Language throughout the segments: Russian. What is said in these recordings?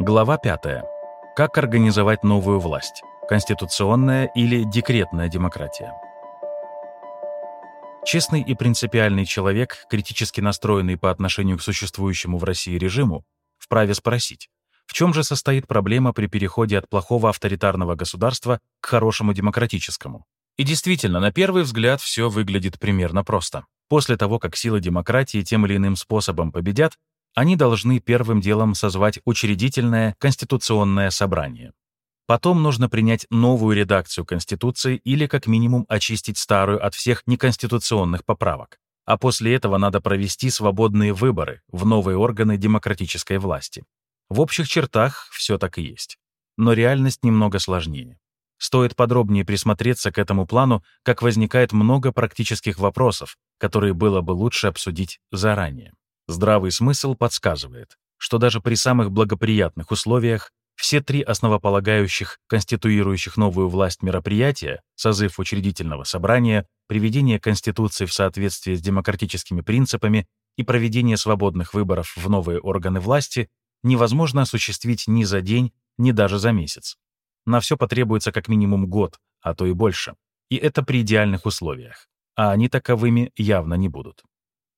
Глава 5. Как организовать новую власть? Конституционная или декретная демократия? Честный и принципиальный человек, критически настроенный по отношению к существующему в России режиму, вправе спросить, в чем же состоит проблема при переходе от плохого авторитарного государства к хорошему демократическому? И действительно, на первый взгляд все выглядит примерно просто. После того, как силы демократии тем или иным способом победят, они должны первым делом созвать учредительное конституционное собрание. Потом нужно принять новую редакцию Конституции или как минимум очистить старую от всех неконституционных поправок. А после этого надо провести свободные выборы в новые органы демократической власти. В общих чертах все так и есть. Но реальность немного сложнее. Стоит подробнее присмотреться к этому плану, как возникает много практических вопросов, которые было бы лучше обсудить заранее. Здравый смысл подсказывает, что даже при самых благоприятных условиях все три основополагающих, конституирующих новую власть мероприятия, созыв учредительного собрания, приведение Конституции в соответствии с демократическими принципами и проведение свободных выборов в новые органы власти, невозможно осуществить ни за день, ни даже за месяц. На все потребуется как минимум год, а то и больше. И это при идеальных условиях. А они таковыми явно не будут.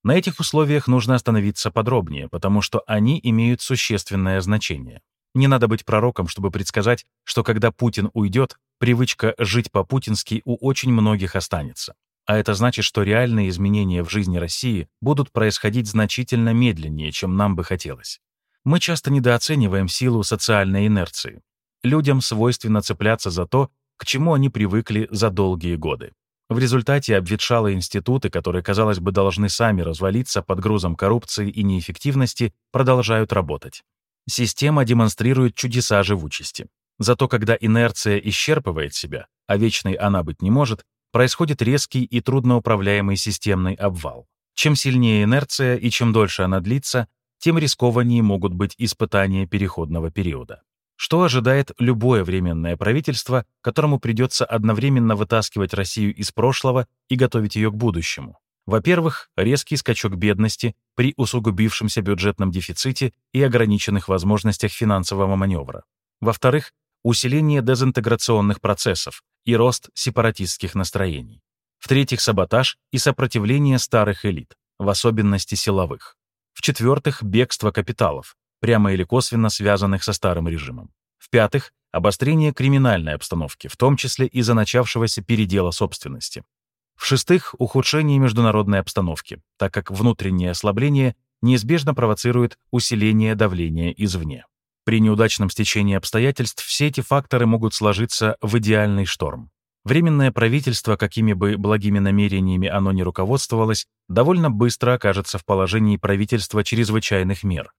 На этих условиях нужно остановиться подробнее, потому что они имеют существенное значение. Не надо быть пророком, чтобы предсказать, что когда Путин уйдет, привычка жить по-путински у очень многих останется. А это значит, что реальные изменения в жизни России будут происходить значительно медленнее, чем нам бы хотелось. Мы часто недооцениваем силу социальной инерции. Людям свойственно цепляться за то, к чему они привыкли за долгие годы. В результате обветшалые институты, которые, казалось бы, должны сами развалиться под грузом коррупции и неэффективности, продолжают работать. Система демонстрирует чудеса живучести. Зато когда инерция исчерпывает себя, а вечной она быть не может, происходит резкий и трудноуправляемый системный обвал. Чем сильнее инерция и чем дольше она длится, тем рискованнее могут быть испытания переходного периода. Что ожидает любое временное правительство, которому придется одновременно вытаскивать Россию из прошлого и готовить ее к будущему? Во-первых, резкий скачок бедности при усугубившемся бюджетном дефиците и ограниченных возможностях финансового маневра. Во-вторых, усиление дезинтеграционных процессов и рост сепаратистских настроений. В-третьих, саботаж и сопротивление старых элит, в особенности силовых. В-четвертых, бегство капиталов, прямо или косвенно связанных со старым режимом. В-пятых, обострение криминальной обстановки, в том числе из-за начавшегося передела собственности. В-шестых, ухудшение международной обстановки, так как внутреннее ослабление неизбежно провоцирует усиление давления извне. При неудачном стечении обстоятельств все эти факторы могут сложиться в идеальный шторм. Временное правительство, какими бы благими намерениями оно ни руководствовалось, довольно быстро окажется в положении правительства чрезвычайных мер,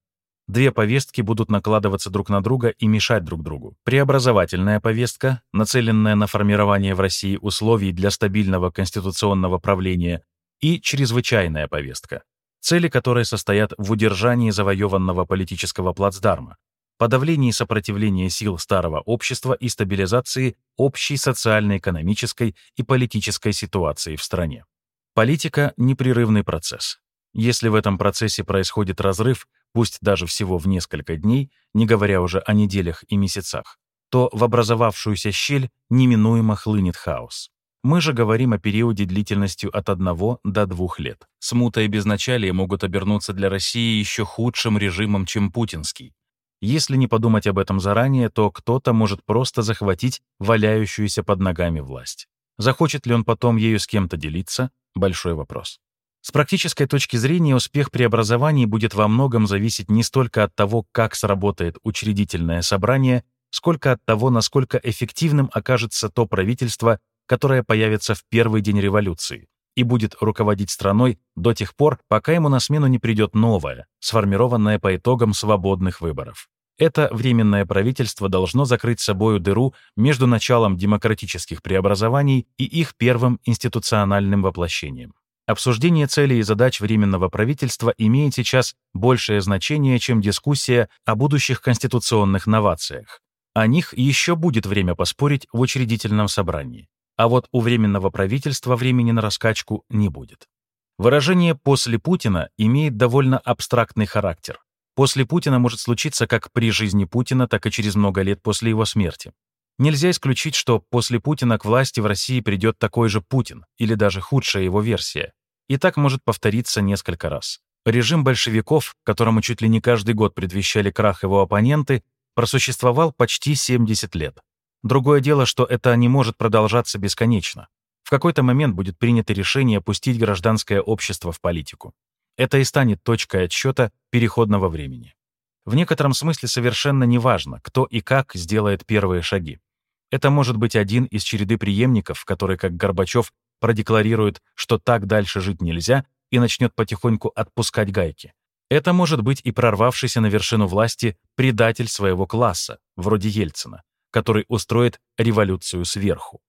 Две повестки будут накладываться друг на друга и мешать друг другу. Преобразовательная повестка, нацеленная на формирование в России условий для стабильного конституционного правления, и чрезвычайная повестка, цели которой состоят в удержании завоеванного политического плацдарма, подавлении сопротивления сил старого общества и стабилизации общей социально-экономической и политической ситуации в стране. Политика — непрерывный процесс. Если в этом процессе происходит разрыв, пусть даже всего в несколько дней, не говоря уже о неделях и месяцах, то в образовавшуюся щель неминуемо хлынет хаос. Мы же говорим о периоде длительностью от одного до двух лет. Смута и безначалие могут обернуться для России еще худшим режимом, чем путинский. Если не подумать об этом заранее, то кто-то может просто захватить валяющуюся под ногами власть. Захочет ли он потом ею с кем-то делиться — большой вопрос. С практической точки зрения успех преобразований будет во многом зависеть не столько от того, как сработает учредительное собрание, сколько от того, насколько эффективным окажется то правительство, которое появится в первый день революции и будет руководить страной до тех пор, пока ему на смену не придет новое, сформированное по итогам свободных выборов. Это временное правительство должно закрыть собою дыру между началом демократических преобразований и их первым институциональным воплощением. Обсуждение целей и задач Временного правительства имеет сейчас большее значение, чем дискуссия о будущих конституционных новациях. О них еще будет время поспорить в учредительном собрании. А вот у Временного правительства времени на раскачку не будет. Выражение «после Путина» имеет довольно абстрактный характер. после Путина может случиться как при жизни Путина, так и через много лет после его смерти. Нельзя исключить, что после Путина к власти в России придет такой же Путин, или даже худшая его версия. И так может повториться несколько раз. Режим большевиков, которому чуть ли не каждый год предвещали крах его оппоненты, просуществовал почти 70 лет. Другое дело, что это не может продолжаться бесконечно. В какой-то момент будет принято решение опустить гражданское общество в политику. Это и станет точкой отсчета переходного времени. В некотором смысле совершенно неважно, кто и как сделает первые шаги. Это может быть один из череды преемников, который, как Горбачев, продекларирует, что так дальше жить нельзя и начнет потихоньку отпускать гайки. Это может быть и прорвавшийся на вершину власти предатель своего класса, вроде Ельцина, который устроит революцию сверху.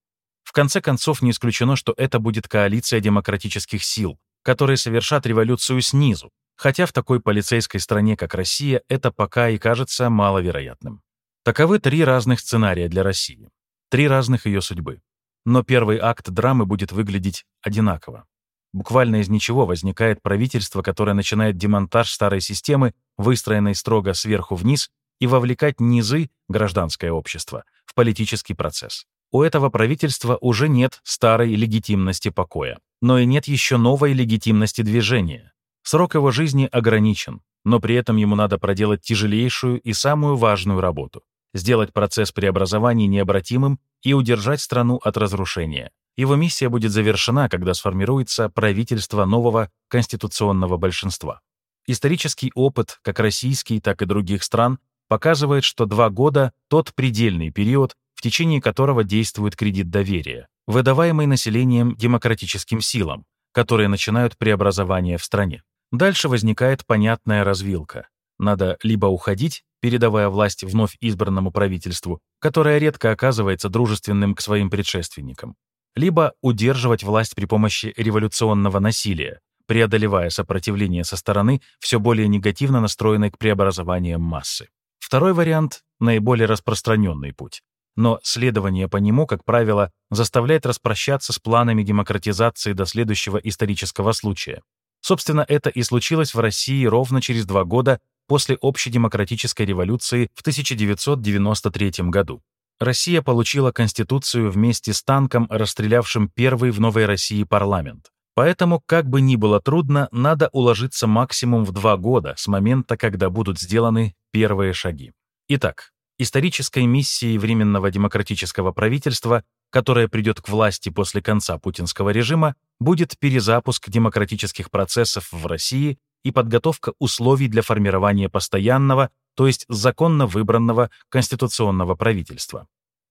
В конце концов, не исключено, что это будет коалиция демократических сил, которые совершат революцию снизу, хотя в такой полицейской стране, как Россия, это пока и кажется маловероятным. Таковы три разных сценария для России, три разных ее судьбы. Но первый акт драмы будет выглядеть одинаково. Буквально из ничего возникает правительство, которое начинает демонтаж старой системы, выстроенной строго сверху вниз, и вовлекать низы, гражданское общество, в политический процесс. У этого правительства уже нет старой легитимности покоя, но и нет еще новой легитимности движения. Срок его жизни ограничен, но при этом ему надо проделать тяжелейшую и самую важную работу — сделать процесс преобразований необратимым и удержать страну от разрушения. Его миссия будет завершена, когда сформируется правительство нового конституционного большинства. Исторический опыт, как российский, так и других стран, показывает, что два года — тот предельный период, в течение которого действует кредит доверия, выдаваемый населением демократическим силам, которые начинают преобразование в стране. Дальше возникает понятная развилка. Надо либо уходить, передавая власть вновь избранному правительству, которое редко оказывается дружественным к своим предшественникам, либо удерживать власть при помощи революционного насилия, преодолевая сопротивление со стороны все более негативно настроенной к преобразованиям массы. Второй вариант — наиболее распространенный путь но следование по нему, как правило, заставляет распрощаться с планами демократизации до следующего исторического случая. Собственно, это и случилось в России ровно через два года после общедемократической революции в 1993 году. Россия получила Конституцию вместе с танком, расстрелявшим первый в Новой России парламент. Поэтому, как бы ни было трудно, надо уложиться максимум в два года с момента, когда будут сделаны первые шаги. Итак, исторической миссией Временного демократического правительства, которое придет к власти после конца путинского режима, будет перезапуск демократических процессов в России и подготовка условий для формирования постоянного, то есть законно выбранного конституционного правительства.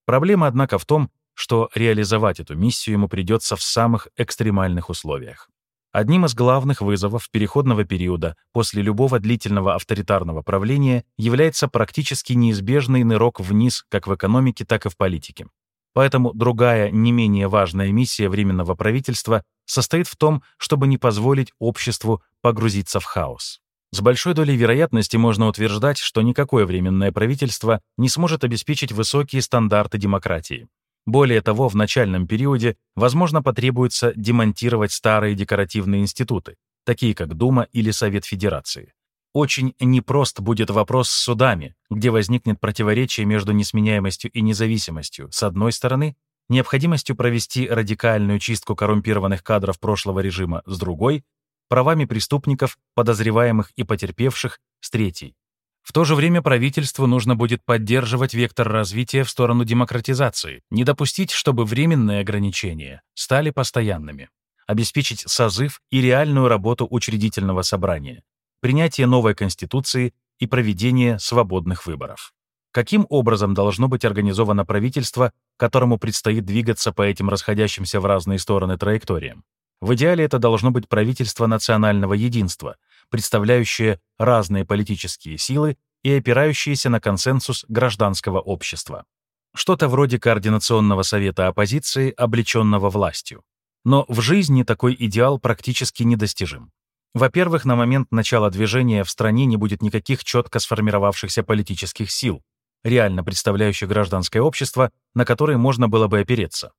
Проблема, однако, в том, что реализовать эту миссию ему придется в самых экстремальных условиях. Одним из главных вызовов переходного периода после любого длительного авторитарного правления является практически неизбежный нырок вниз как в экономике, так и в политике. Поэтому другая, не менее важная миссия Временного правительства состоит в том, чтобы не позволить обществу погрузиться в хаос. С большой долей вероятности можно утверждать, что никакое Временное правительство не сможет обеспечить высокие стандарты демократии. Более того, в начальном периоде, возможно, потребуется демонтировать старые декоративные институты, такие как Дума или Совет Федерации. Очень непрост будет вопрос с судами, где возникнет противоречие между несменяемостью и независимостью, с одной стороны, необходимостью провести радикальную чистку коррумпированных кадров прошлого режима, с другой, правами преступников, подозреваемых и потерпевших, с третьей. В то же время правительству нужно будет поддерживать вектор развития в сторону демократизации, не допустить, чтобы временные ограничения стали постоянными, обеспечить созыв и реальную работу учредительного собрания, принятие новой конституции и проведение свободных выборов. Каким образом должно быть организовано правительство, которому предстоит двигаться по этим расходящимся в разные стороны траекториям? В идеале это должно быть правительство национального единства, представляющее разные политические силы и опирающиеся на консенсус гражданского общества. Что-то вроде Координационного совета оппозиции, облеченного властью. Но в жизни такой идеал практически недостижим. Во-первых, на момент начала движения в стране не будет никаких четко сформировавшихся политических сил, реально представляющих гражданское общество, на которые можно было бы опереться.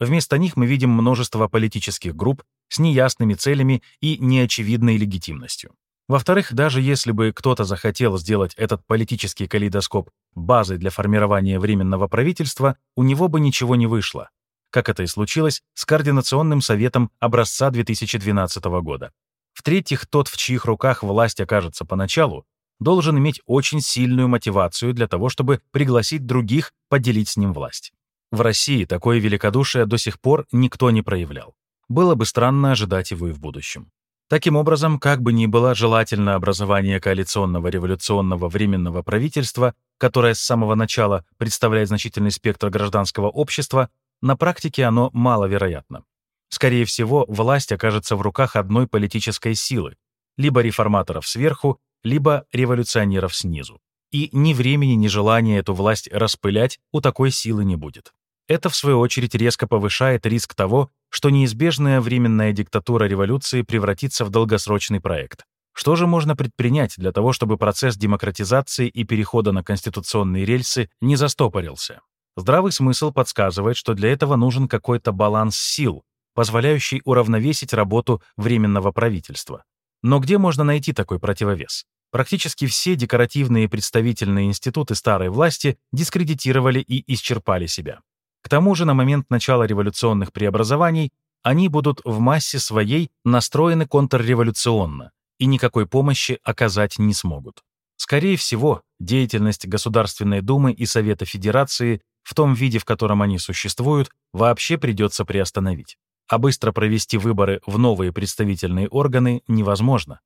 Вместо них мы видим множество политических групп с неясными целями и неочевидной легитимностью. Во-вторых, даже если бы кто-то захотел сделать этот политический калейдоскоп базой для формирования Временного правительства, у него бы ничего не вышло, как это и случилось с Координационным советом образца 2012 года. В-третьих, тот, в чьих руках власть окажется поначалу, должен иметь очень сильную мотивацию для того, чтобы пригласить других поделить с ним власть. В России такое великодушие до сих пор никто не проявлял. Было бы странно ожидать его и в будущем. Таким образом, как бы ни было желательно образование коалиционного революционного временного правительства, которое с самого начала представляет значительный спектр гражданского общества, на практике оно маловероятно. Скорее всего, власть окажется в руках одной политической силы, либо реформаторов сверху, либо революционеров снизу. И ни времени, ни желания эту власть распылять у такой силы не будет. Это, в свою очередь, резко повышает риск того, что неизбежная временная диктатура революции превратится в долгосрочный проект. Что же можно предпринять для того, чтобы процесс демократизации и перехода на конституционные рельсы не застопорился? Здравый смысл подсказывает, что для этого нужен какой-то баланс сил, позволяющий уравновесить работу Временного правительства. Но где можно найти такой противовес? Практически все декоративные представительные институты старой власти дискредитировали и исчерпали себя. К тому же на момент начала революционных преобразований они будут в массе своей настроены контрреволюционно и никакой помощи оказать не смогут. Скорее всего, деятельность Государственной Думы и Совета Федерации в том виде, в котором они существуют, вообще придется приостановить. А быстро провести выборы в новые представительные органы невозможно.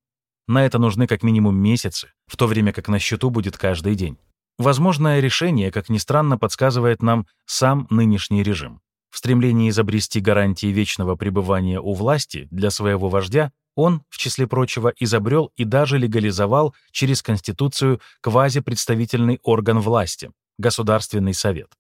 На это нужны как минимум месяцы, в то время как на счету будет каждый день. Возможное решение, как ни странно, подсказывает нам сам нынешний режим. В стремлении изобрести гарантии вечного пребывания у власти для своего вождя он, в числе прочего, изобрел и даже легализовал через Конституцию квазипредставительный орган власти — Государственный совет.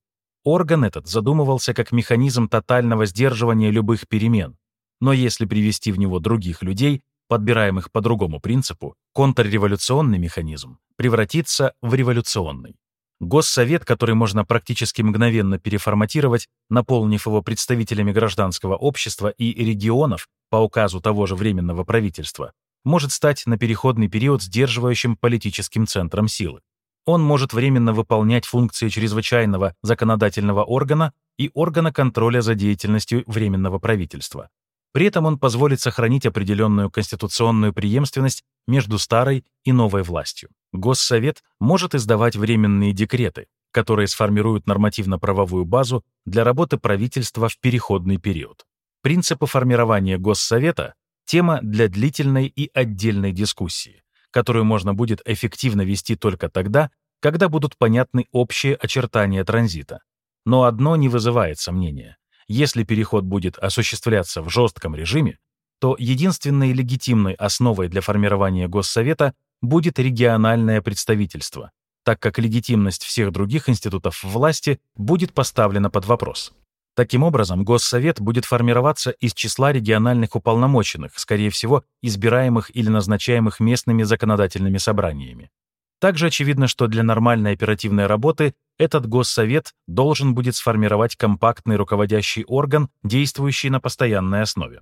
Орган этот задумывался как механизм тотального сдерживания любых перемен, но если привести в него других людей, подбираемых по другому принципу, контрреволюционный механизм превратится в революционный. Госсовет, который можно практически мгновенно переформатировать, наполнив его представителями гражданского общества и регионов по указу того же Временного правительства, может стать на переходный период сдерживающим политическим центром силы. Он может временно выполнять функции чрезвычайного законодательного органа и органа контроля за деятельностью Временного правительства. При этом он позволит сохранить определенную конституционную преемственность между старой и новой властью. Госсовет может издавать временные декреты, которые сформируют нормативно-правовую базу для работы правительства в переходный период. Принципы формирования Госсовета — тема для длительной и отдельной дискуссии, которую можно будет эффективно вести только тогда, когда будут понятны общие очертания транзита. Но одно не вызывает сомнения. Если переход будет осуществляться в жестком режиме, то единственной легитимной основой для формирования Госсовета будет региональное представительство, так как легитимность всех других институтов власти будет поставлена под вопрос. Таким образом, Госсовет будет формироваться из числа региональных уполномоченных, скорее всего, избираемых или назначаемых местными законодательными собраниями. Также очевидно, что для нормальной оперативной работы этот госсовет должен будет сформировать компактный руководящий орган, действующий на постоянной основе.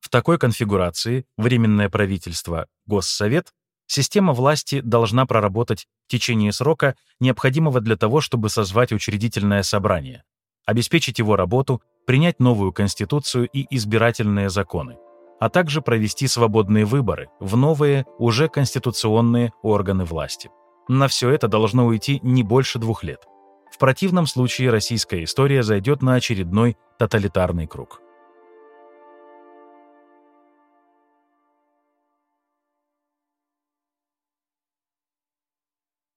В такой конфигурации Временное правительство, Госсовет, система власти должна проработать в течение срока, необходимого для того, чтобы созвать учредительное собрание, обеспечить его работу, принять новую конституцию и избирательные законы а также провести свободные выборы в новые, уже конституционные органы власти. На все это должно уйти не больше двух лет. В противном случае российская история зайдет на очередной тоталитарный круг.